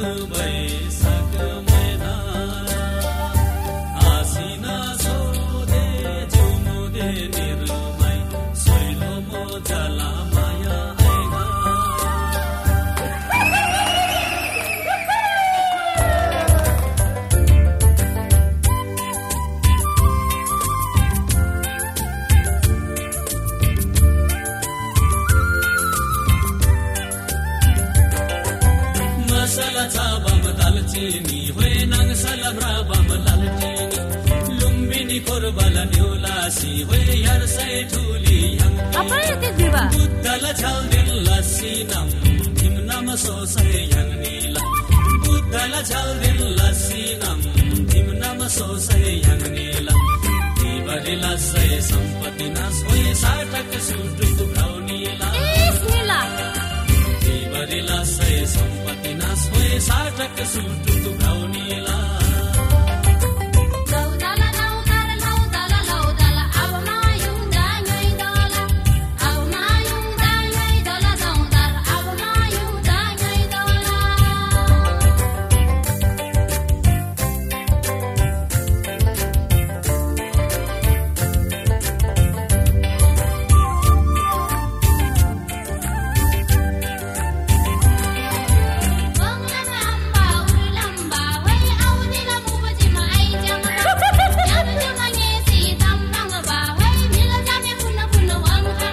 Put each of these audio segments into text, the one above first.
慈悲。lalchini wenang salabra bam lalchini lumbini korbala niulasi we yar sai thuli yang apa yate diva buddala chal din lasinam himnam so sai yang nila buddala chal din lasinam himnam so sai yang nila divani lasai sampati nas we satak sutu tak kesutu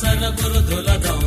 సర్వగురు దులదం